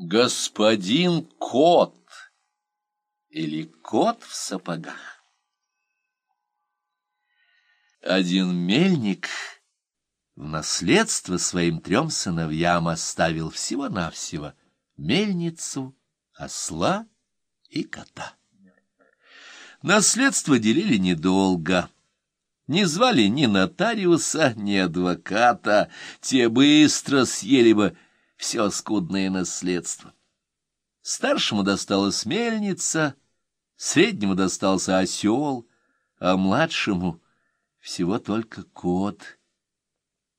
Господин кот или кот в сапогах. Один мельник в наследство своим трем сыновьям оставил всего-навсего мельницу, осла и кота. Наследство делили недолго. Не звали ни нотариуса, ни адвоката, те быстро съели бы все скудное наследство. Старшему досталась мельница, среднему достался осел, а младшему всего только кот.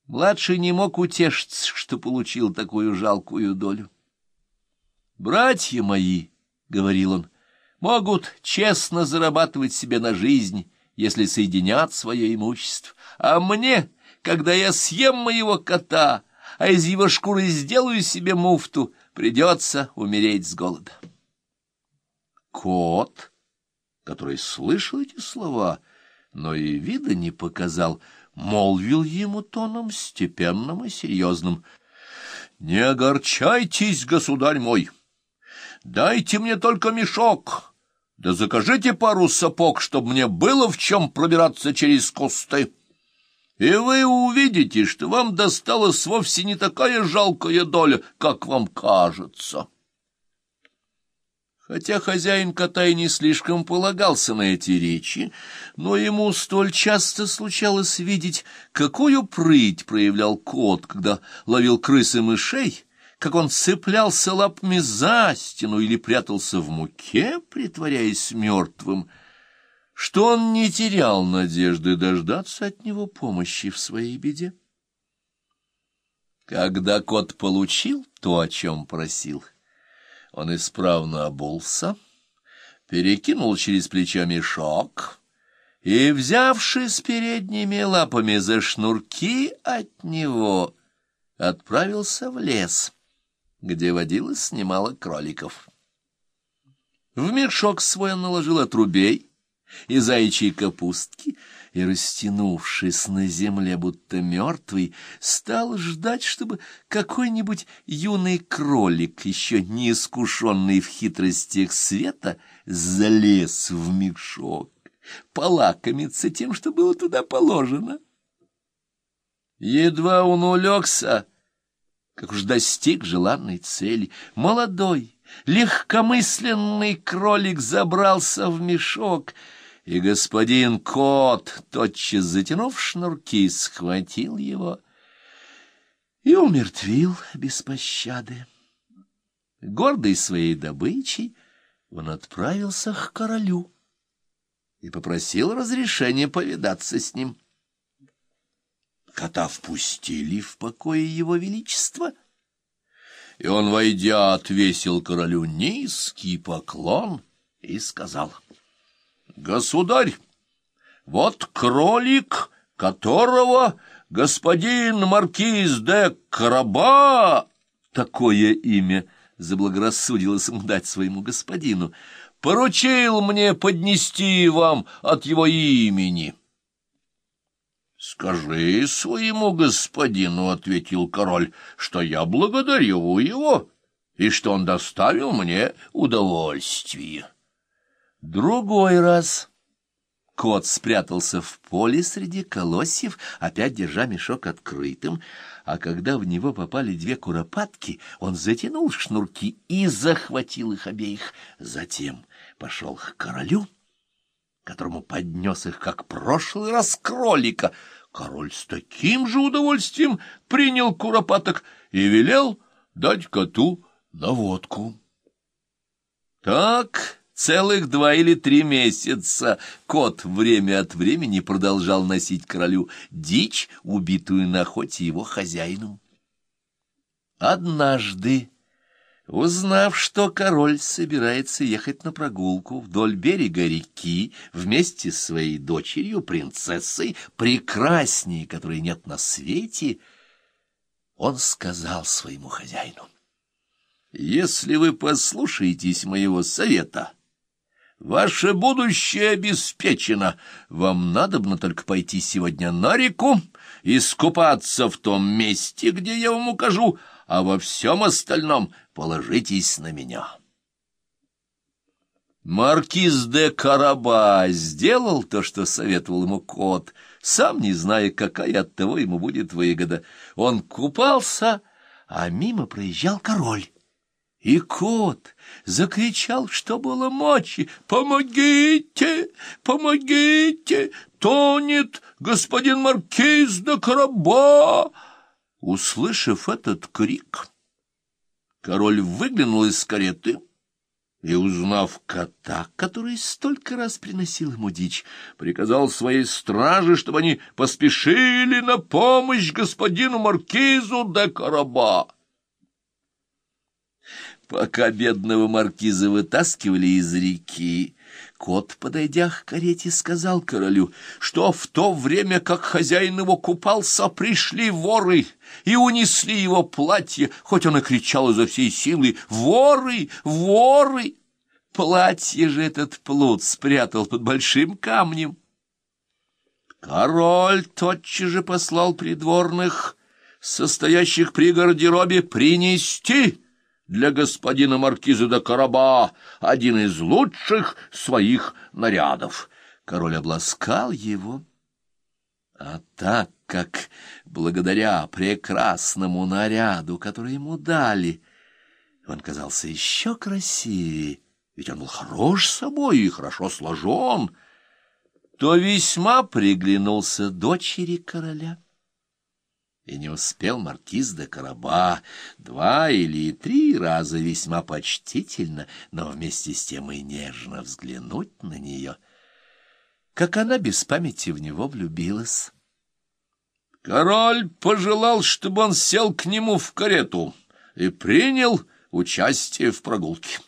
Младший не мог утешиться, что получил такую жалкую долю. «Братья мои», — говорил он, — «могут честно зарабатывать себе на жизнь, если соединят свое имущество, а мне, когда я съем моего кота, — а из его шкуры сделаю себе муфту, придется умереть с голода. Кот, который слышал эти слова, но и вида не показал, молвил ему тоном степенным и серьезным. — Не огорчайтесь, государь мой, дайте мне только мешок, да закажите пару сапог, чтобы мне было в чем пробираться через кусты и вы увидите, что вам досталась вовсе не такая жалкая доля, как вам кажется. Хотя хозяин кота и не слишком полагался на эти речи, но ему столь часто случалось видеть, какую прыть проявлял кот, когда ловил крысы мышей, как он цеплялся лапами за стену или прятался в муке, притворяясь мертвым, что он не терял надежды дождаться от него помощи в своей беде. Когда кот получил то, о чем просил, он исправно обулся, перекинул через плечо мешок и, взявшись передними лапами за шнурки от него, отправился в лес, где водилось немало кроликов. В мешок свой он наложил отрубей, и заячьей капустки, и, растянувшись на земле, будто мертвый, стал ждать, чтобы какой-нибудь юный кролик, еще не искушенный в хитростях света, залез в мешок, полакомиться тем, что было туда положено. Едва он улегся, как уж достиг желанной цели, молодой, легкомысленный кролик забрался в мешок — и господин кот, тотчас затянув шнурки, схватил его и умертвил без пощады. Гордый своей добычей, он отправился к королю и попросил разрешения повидаться с ним. Кота впустили в покое его величества, и он, войдя, отвесил королю низкий поклон и сказал — Государь, вот кролик, которого господин маркиз де Караба, такое имя заблагорассудилось дать своему господину, поручил мне поднести вам от его имени. — Скажи своему господину, — ответил король, — что я благодарю его и что он доставил мне удовольствие. Другой раз кот спрятался в поле среди колосьев, опять держа мешок открытым, а когда в него попали две куропатки, он затянул шнурки и захватил их обеих. Затем пошел к королю, которому поднес их, как прошлый раз кролика. Король с таким же удовольствием принял куропаток и велел дать коту наводку. Так... Целых два или три месяца кот время от времени продолжал носить королю дичь, убитую на охоте его хозяином. Однажды, узнав, что король собирается ехать на прогулку вдоль берега реки вместе с своей дочерью, принцессой, прекрасней, которой нет на свете, он сказал своему хозяину, «Если вы послушаетесь моего совета...» Ваше будущее обеспечено. Вам надобно только пойти сегодня на реку, искупаться в том месте, где я вам укажу, а во всем остальном положитесь на меня». Маркиз де Караба сделал то, что советовал ему кот, сам не зная, какая от того ему будет выгода. Он купался, а мимо проезжал король. И кот закричал, что было мочи, «Помогите! Помогите! Тонет господин Маркиз де Караба!» Услышав этот крик, король выглянул из кареты — и, узнав кота, который столько раз приносил ему дичь, приказал своей страже, чтобы они поспешили на помощь господину маркизу де Караба. Пока бедного маркиза вытаскивали из реки, кот, подойдя к карете, сказал королю, что в то время, как хозяин его купался, пришли воры и унесли его платье, хоть он и кричал изо всей силы «Воры! Воры!» Платье же этот плут спрятал под большим камнем. Король тотчас же послал придворных, состоящих при гардеробе, принести для господина маркиза де Караба один из лучших своих нарядов. Король обласкал его. А так как, благодаря прекрасному наряду, который ему дали, он казался еще красивее, ведь он был хорош собой и хорошо сложен, то весьма приглянулся дочери короля. И не успел маркиз де Караба два или три раза весьма почтительно, но вместе с тем и нежно взглянуть на нее, как она без памяти в него влюбилась. Король пожелал, чтобы он сел к нему в карету и принял участие в прогулке.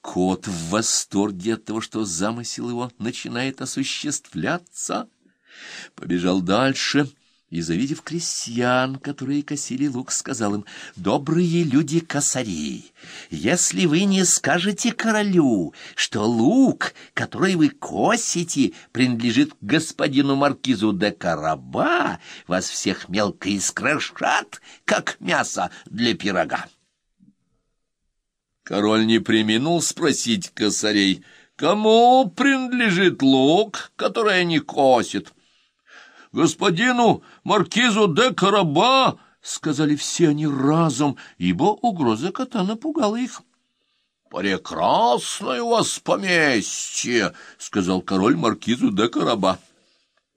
Кот в восторге от того, что замысел его начинает осуществляться, побежал дальше и, завидев крестьян, которые косили лук, сказал им, «Добрые люди косари, если вы не скажете королю, что лук, который вы косите, принадлежит господину маркизу де Караба, вас всех мелко искрошат, как мясо для пирога». Король не преминул спросить косарей, кому принадлежит лук, который они косят. «Господину маркизу де Караба!» — сказали все они разом, ибо угроза кота напугала их. «Прекрасное у вас поместье!» — сказал король маркизу де Караба.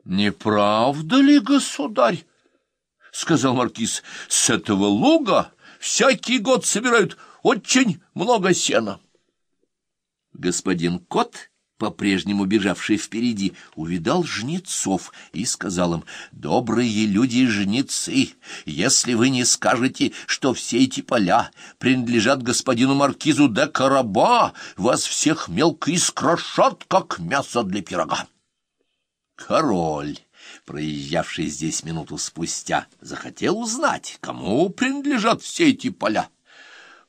«Не правда ли, государь?» — сказал маркиз. «С этого луга всякий год собирают очень много сена. Господин Кот, по-прежнему бежавший впереди, увидал жнецов и сказал им, «Добрые люди-жнецы, если вы не скажете, что все эти поля принадлежат господину маркизу де Караба, вас всех мелко искрошат, как мясо для пирога». Король проезжавший здесь минуту спустя, захотел узнать, кому принадлежат все эти поля.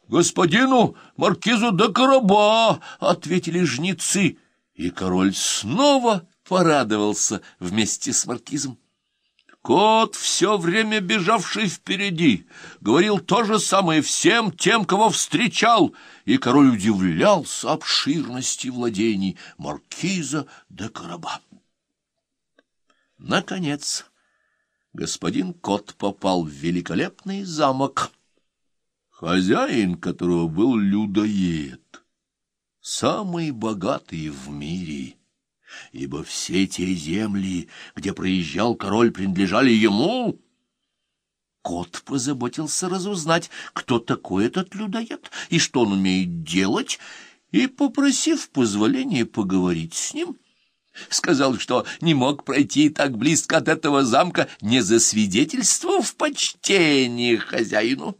«Господину маркизу де Караба!» — ответили жнецы, и король снова порадовался вместе с маркизом. Кот, все время бежавший впереди, говорил то же самое всем тем, кого встречал, и король удивлялся обширности владений маркиза де Караба. Наконец, господин Кот попал в великолепный замок, хозяин которого был людоед, самый богатый в мире, ибо все те земли, где проезжал король, принадлежали ему. Кот позаботился разузнать, кто такой этот людоед и что он умеет делать, и, попросив позволения поговорить с ним, Сказал, что не мог пройти так близко от этого замка, не засвидетельствовав почтение хозяину.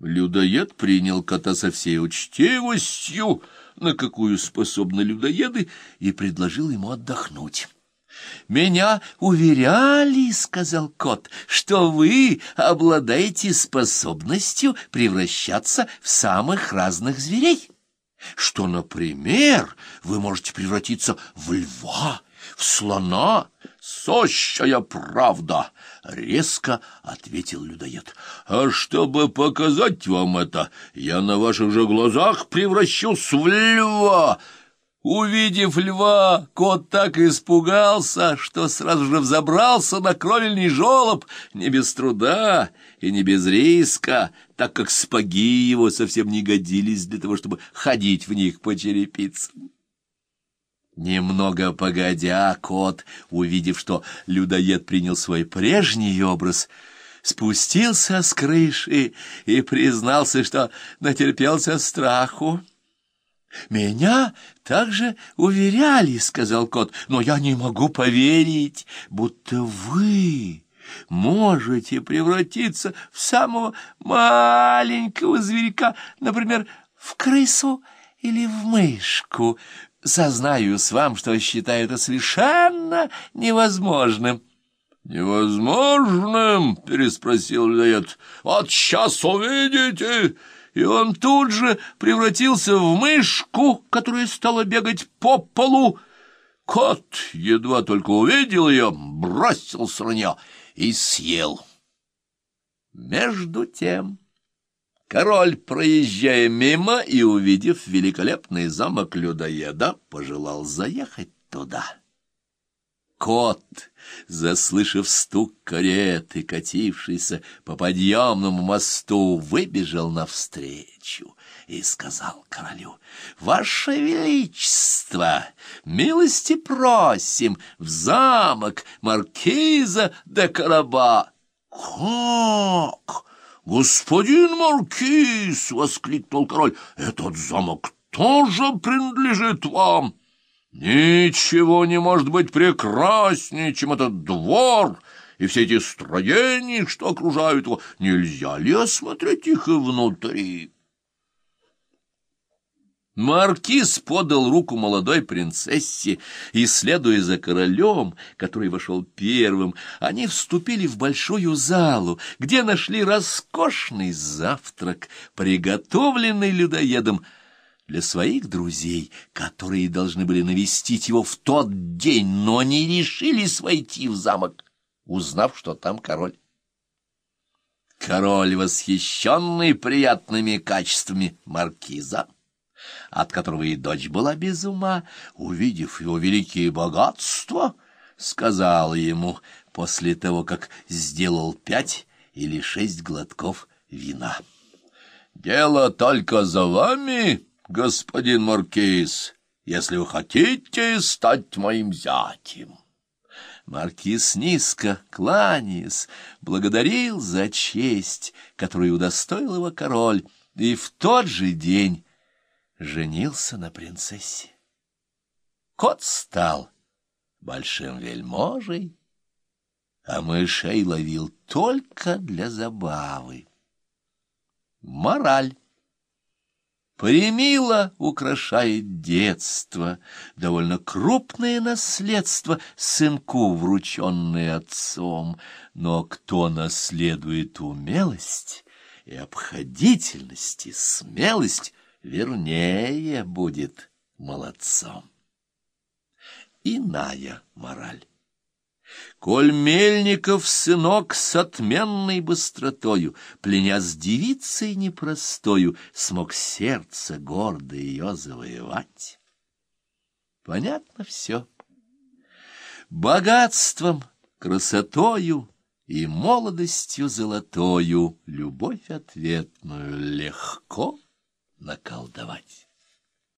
Людоед принял кота со всей учтивостью, на какую способны людоеды, и предложил ему отдохнуть. «Меня уверяли, — сказал кот, — что вы обладаете способностью превращаться в самых разных зверей» что, например, вы можете превратиться в льва, в слона, сущая правда, — резко ответил людоед. — А чтобы показать вам это, я на ваших же глазах превращусь в льва. Увидев льва, кот так испугался, что сразу же взобрался на кровельный жолоб не без труда и не без риска, так как спаги его совсем не годились для того, чтобы ходить в них по черепицам. Немного погодя, кот, увидев, что людоед принял свой прежний образ, спустился с крыши и признался, что натерпелся страху. «Меня также уверяли, — сказал кот, — но я не могу поверить, будто вы можете превратиться в самого маленького зверька, например, в крысу или в мышку. Сознаюсь вам, что считаю это совершенно невозможным». «Невозможным?» — переспросил людоед. «Вот сейчас увидите!» И он тут же превратился в мышку, которая стала бегать по полу. Кот, едва только увидел ее, бросился на и съел. Между тем... Король, проезжая мимо и увидев великолепный замок людоеда, пожелал заехать туда. Кот, заслышав стук кареты, катившийся по подъемному мосту, выбежал навстречу и сказал королю, «Ваше Величество, милости просим в замок маркиза де Караба». «Как?» «Господин Маркиз!» — воскликнул король. «Этот замок тоже принадлежит вам!» «Ничего не может быть прекраснее, чем этот двор!» и все эти строения, что окружают его, нельзя ли осмотреть их и внутри? Маркиз подал руку молодой принцессе, и, следуя за королем, который вошел первым, они вступили в большую залу, где нашли роскошный завтрак, приготовленный людоедом для своих друзей, которые должны были навестить его в тот день, но не решились войти в замок, узнав, что там король. Король, восхищенный приятными качествами маркиза, от которого и дочь была без ума, увидев его великие богатства, сказал ему после того, как сделал пять или шесть глотков вина. «Дело только за вами, господин Маркиз, если вы хотите стать моим зятем». Маркиз низко, кланяясь, благодарил за честь, которую удостоил его король, и в тот же день женился на принцессе. Кот стал большим вельможей, а мышей ловил только для забавы. Мораль. Примила украшает детство, довольно крупное наследство, сынку, врученное отцом. Но кто наследует умелость и обходительность, и смелость, вернее будет молодцом. Иная мораль. Коль Мельников сынок с отменной быстротою, Пленя с девицей непростою, Смог сердце гордо ее завоевать. Понятно все. Богатством, красотою и молодостью золотою Любовь ответную легко наколдовать.